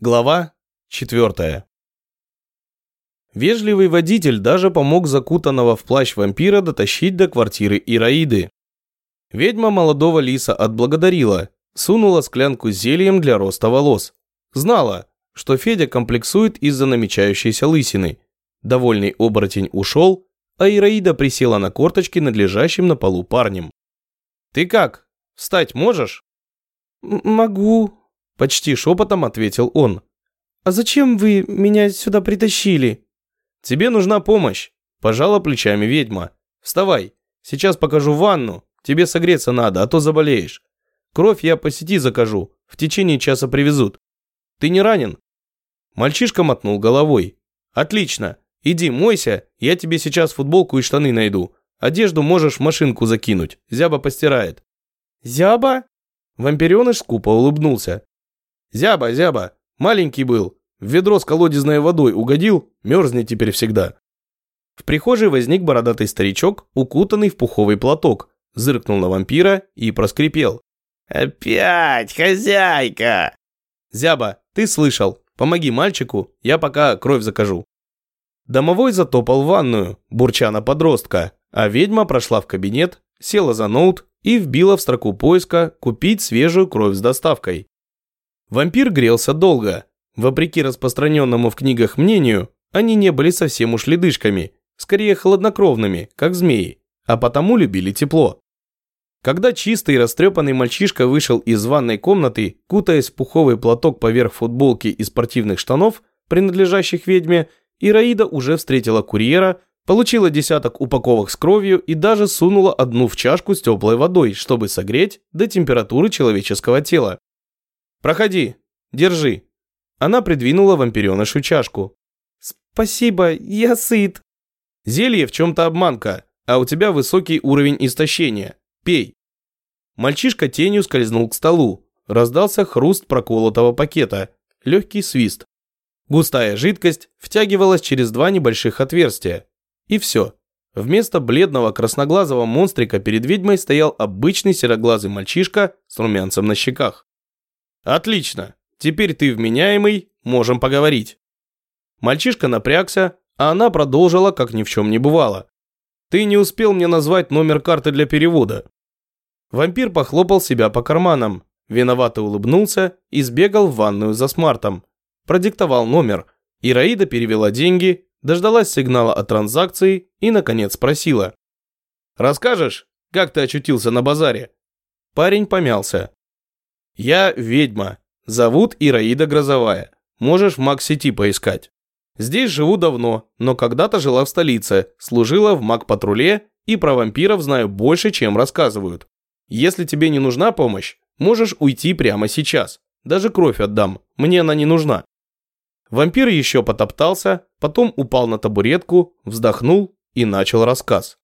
Глава 4. Вежливый водитель даже помог закутанного в плащ вампира дотащить до квартиры Ираиды. Ведьма молодого лиса отблагодарила, сунула склянку с зельем для роста волос. Знала, что Федя комплексует из-за намечающейся лысины. Довольный оборотень ушел, а Ираида присела на корточки над лежащим на полу парнем. «Ты как? Встать можешь?» «Могу», Почти шепотом ответил он. «А зачем вы меня сюда притащили?» «Тебе нужна помощь», – пожала плечами ведьма. «Вставай, сейчас покажу ванну, тебе согреться надо, а то заболеешь. Кровь я по сети закажу, в течение часа привезут. Ты не ранен?» Мальчишка мотнул головой. «Отлично, иди мойся, я тебе сейчас футболку и штаны найду. Одежду можешь в машинку закинуть, зяба постирает». «Зяба?» Вампиреныш скупо улыбнулся. «Зяба, зяба, маленький был, в ведро с колодезной водой угодил, мерзнет теперь всегда». В прихожей возник бородатый старичок, укутанный в пуховый платок, зыркнул на вампира и проскрипел. «Опять, хозяйка!» «Зяба, ты слышал, помоги мальчику, я пока кровь закажу». Домовой затопал в ванную, бурча на подростка, а ведьма прошла в кабинет, села за ноут и вбила в строку поиска «Купить свежую кровь с доставкой». Вампир грелся долго. Вопреки распространенному в книгах мнению, они не были совсем уж ледышками, скорее хладнокровными, как змеи, а потому любили тепло. Когда чистый растрепанный мальчишка вышел из ванной комнаты, кутаясь в пуховый платок поверх футболки и спортивных штанов, принадлежащих ведьме, Ираида уже встретила курьера, получила десяток упаковок с кровью и даже сунула одну в чашку с теплой водой, чтобы согреть до температуры человеческого тела. «Проходи, держи». Она придвинула вампиренышу чашку. «Спасибо, я сыт». «Зелье в чем-то обманка, а у тебя высокий уровень истощения. Пей». Мальчишка тенью скользнул к столу. Раздался хруст проколотого пакета, легкий свист. Густая жидкость втягивалась через два небольших отверстия. И все. Вместо бледного красноглазого монстрика перед ведьмой стоял обычный сероглазый мальчишка с румянцем на щеках. «Отлично. Теперь ты вменяемый, можем поговорить». Мальчишка напрягся, а она продолжила, как ни в чем не бывало. «Ты не успел мне назвать номер карты для перевода». Вампир похлопал себя по карманам, виновато улыбнулся и сбегал в ванную за смартом. Продиктовал номер. Ираида перевела деньги, дождалась сигнала о транзакции и, наконец, спросила. «Расскажешь, как ты очутился на базаре?» Парень помялся. Я ведьма. Зовут Ираида Грозовая. Можешь в Мак-сети поискать. Здесь живу давно, но когда-то жила в столице, служила в Мак-патруле и про вампиров знаю больше, чем рассказывают. Если тебе не нужна помощь, можешь уйти прямо сейчас. Даже кровь отдам, мне она не нужна. Вампир еще потоптался, потом упал на табуретку, вздохнул и начал рассказ.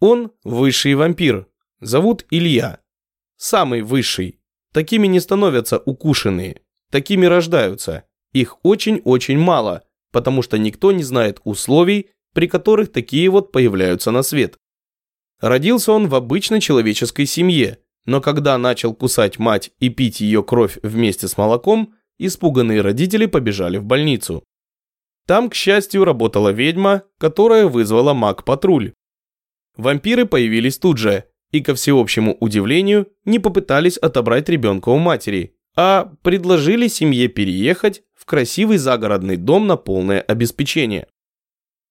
Он высший вампир, зовут Илья. Самый высший, Такими не становятся укушенные, такими рождаются. Их очень-очень мало, потому что никто не знает условий, при которых такие вот появляются на свет. Родился он в обычной человеческой семье, но когда начал кусать мать и пить ее кровь вместе с молоком, испуганные родители побежали в больницу. Там, к счастью, работала ведьма, которая вызвала маг-патруль. Вампиры появились тут же, и, ко всеобщему удивлению, не попытались отобрать ребенка у матери, а предложили семье переехать в красивый загородный дом на полное обеспечение.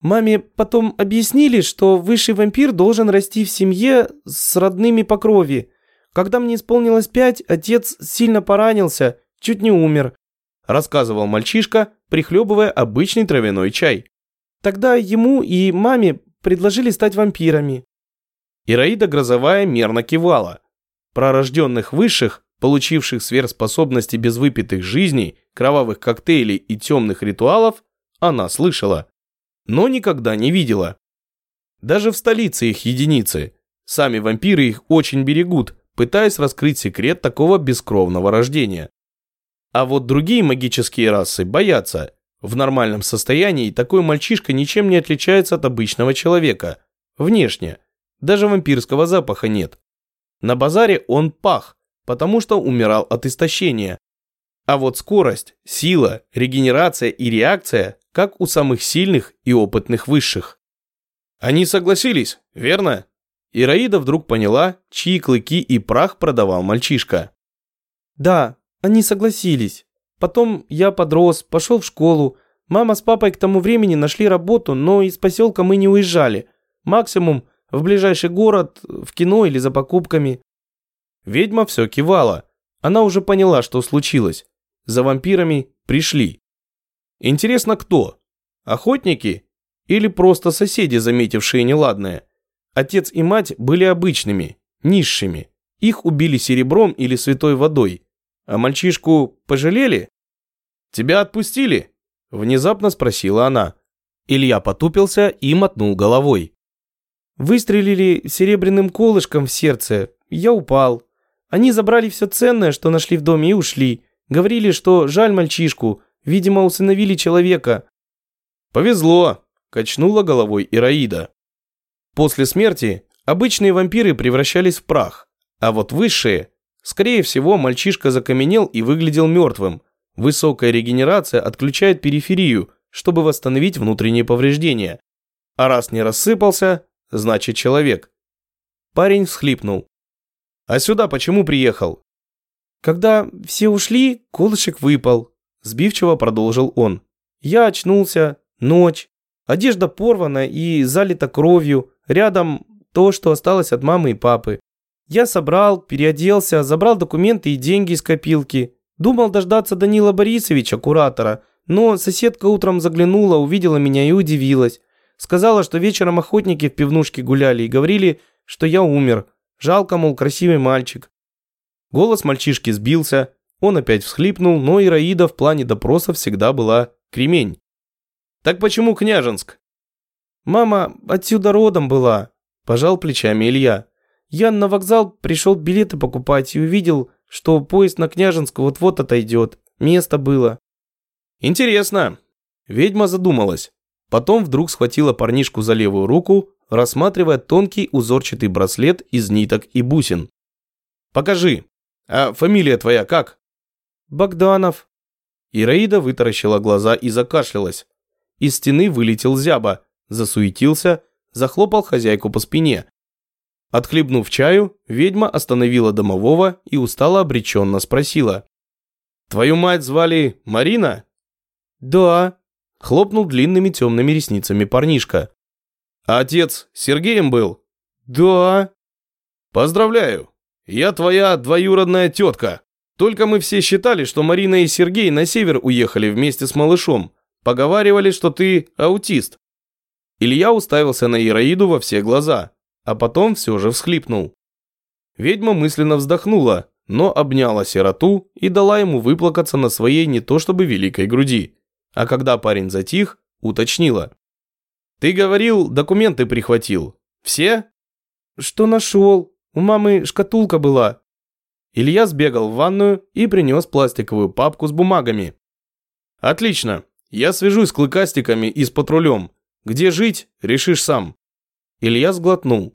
Маме потом объяснили, что высший вампир должен расти в семье с родными по крови. Когда мне исполнилось пять, отец сильно поранился, чуть не умер. Рассказывал мальчишка, прихлебывая обычный травяной чай. Тогда ему и маме предложили стать вампирами. Ираида Грозовая мерно кивала. Про рожденных высших, получивших сверхспособности без выпитых жизней, кровавых коктейлей и темных ритуалов, она слышала, но никогда не видела. Даже в столице их единицы. Сами вампиры их очень берегут, пытаясь раскрыть секрет такого бескровного рождения. А вот другие магические расы боятся. В нормальном состоянии такой мальчишка ничем не отличается от обычного человека. Внешне – даже вампирского запаха нет. На базаре он пах, потому что умирал от истощения. А вот скорость, сила, регенерация и реакция, как у самых сильных и опытных высших. Они согласились, верно? Ираида вдруг поняла, чьи клыки и прах продавал мальчишка. Да, они согласились. Потом я подрос, пошел в школу. Мама с папой к тому времени нашли работу, но из поселка мы не уезжали. Максимум в ближайший город, в кино или за покупками. Ведьма все кивала. Она уже поняла, что случилось. За вампирами пришли. Интересно, кто? Охотники? Или просто соседи, заметившие неладное? Отец и мать были обычными, низшими. Их убили серебром или святой водой. А мальчишку пожалели? Тебя отпустили? Внезапно спросила она. Илья потупился и мотнул головой. Выстрелили серебряным колышком в сердце. Я упал. Они забрали все ценное, что нашли в доме и ушли. Говорили, что жаль мальчишку. Видимо, усыновили человека. Повезло, качнула головой Ираида. После смерти обычные вампиры превращались в прах, а вот высшие, скорее всего, мальчишка закаменел и выглядел мертвым. Высокая регенерация отключает периферию, чтобы восстановить внутренние повреждения. А раз не рассыпался, значит человек. Парень всхлипнул. «А сюда почему приехал?» «Когда все ушли, колышек выпал», – сбивчиво продолжил он. «Я очнулся, ночь, одежда порвана и залита кровью, рядом то, что осталось от мамы и папы. Я собрал, переоделся, забрал документы и деньги из копилки. Думал дождаться Данила Борисовича, куратора, но соседка утром заглянула, увидела меня и удивилась. Сказала, что вечером охотники в пивнушке гуляли и говорили, что я умер. Жалко, мол, красивый мальчик. Голос мальчишки сбился, он опять всхлипнул, но Ираида в плане допроса всегда была кремень. «Так почему Княжинск?» «Мама отсюда родом была», – пожал плечами Илья. «Я на вокзал пришел билеты покупать и увидел, что поезд на Княжинск вот-вот отойдет. Место было». «Интересно». Ведьма задумалась. Потом вдруг схватила парнишку за левую руку, рассматривая тонкий узорчатый браслет из ниток и бусин. «Покажи. А фамилия твоя как?» «Богданов». Ираида вытаращила глаза и закашлялась. Из стены вылетел зяба, засуетился, захлопал хозяйку по спине. Отхлебнув чаю, ведьма остановила домового и устало обреченно спросила. «Твою мать звали Марина?» «Да», – хлопнул длинными темными ресницами парнишка. «А отец Сергеем был?» «Да». «Поздравляю, я твоя двоюродная тетка. Только мы все считали, что Марина и Сергей на север уехали вместе с малышом. Поговаривали, что ты аутист. Илья уставился на Ираиду во все глаза, а потом все же всхлипнул. Ведьма мысленно вздохнула, но обняла сироту и дала ему выплакаться на своей не то чтобы великой груди. А когда парень затих, уточнила. «Ты говорил, документы прихватил. Все?» «Что нашел? У мамы шкатулка была». Илья сбегал в ванную и принес пластиковую папку с бумагами. «Отлично. Я свяжусь с клыкастиками и с патрулем. Где жить, решишь сам». Илья сглотнул.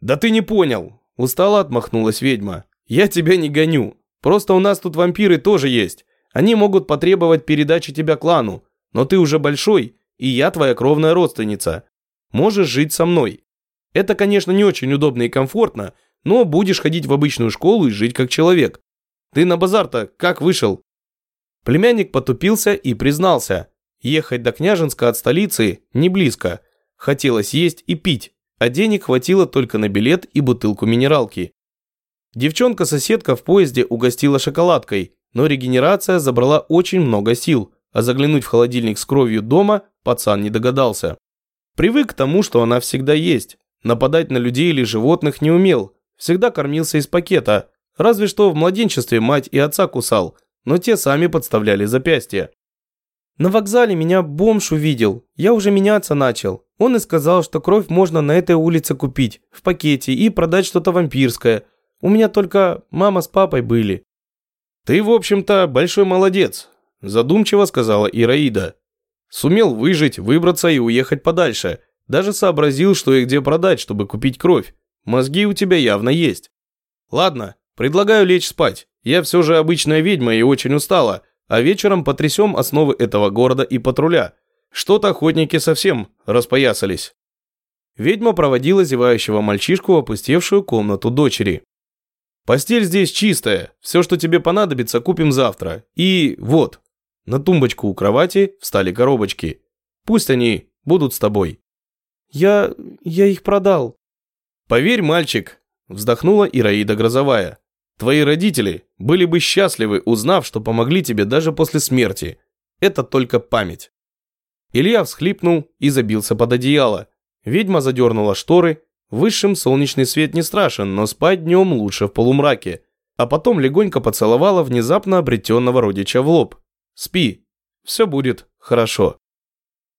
«Да ты не понял!» – устало отмахнулась ведьма. «Я тебя не гоню. Просто у нас тут вампиры тоже есть. Они могут потребовать передачи тебя клану. Но ты уже большой, и я твоя кровная родственница. Можешь жить со мной. Это, конечно, не очень удобно и комфортно, но будешь ходить в обычную школу и жить как человек. Ты на базар-то как вышел?» Племянник потупился и признался. Ехать до Княжинска от столицы не близко. Хотелось есть и пить, а денег хватило только на билет и бутылку минералки. Девчонка-соседка в поезде угостила шоколадкой, но регенерация забрала очень много сил, а заглянуть в холодильник с кровью дома пацан не догадался. Привык к тому, что она всегда есть. Нападать на людей или животных не умел. Всегда кормился из пакета. Разве что в младенчестве мать и отца кусал, но те сами подставляли запястья. На вокзале меня бомж увидел. Я уже меняться начал. Он и сказал, что кровь можно на этой улице купить, в пакете, и продать что-то вампирское. У меня только мама с папой были. Ты, в общем-то, большой молодец, задумчиво сказала Ираида. Сумел выжить, выбраться и уехать подальше. Даже сообразил, что и где продать, чтобы купить кровь. Мозги у тебя явно есть. Ладно, предлагаю лечь спать. Я все же обычная ведьма и очень устала, а вечером потрясем основы этого города и патруля. Что-то охотники совсем распоясались. Ведьма проводила зевающего мальчишку в опустевшую комнату дочери. «Постель здесь чистая, все, что тебе понадобится, купим завтра. И вот». На тумбочку у кровати встали коробочки. Пусть они будут с тобой. Я... я их продал. Поверь, мальчик, вздохнула Ираида Грозовая. Твои родители были бы счастливы, узнав, что помогли тебе даже после смерти. Это только память. Илья всхлипнул и забился под одеяло. Ведьма задернула шторы. Высшим солнечный свет не страшен, но спать днем лучше в полумраке. А потом легонько поцеловала внезапно обретенного родича в лоб. Спи, все будет хорошо.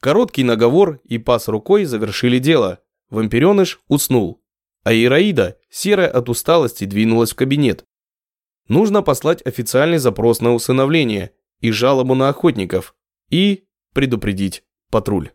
Короткий наговор и пас рукой завершили дело. Вампиреныш уснул. А Ираида, серая от усталости, двинулась в кабинет. Нужно послать официальный запрос на усыновление и жалобу на охотников. И предупредить патруль.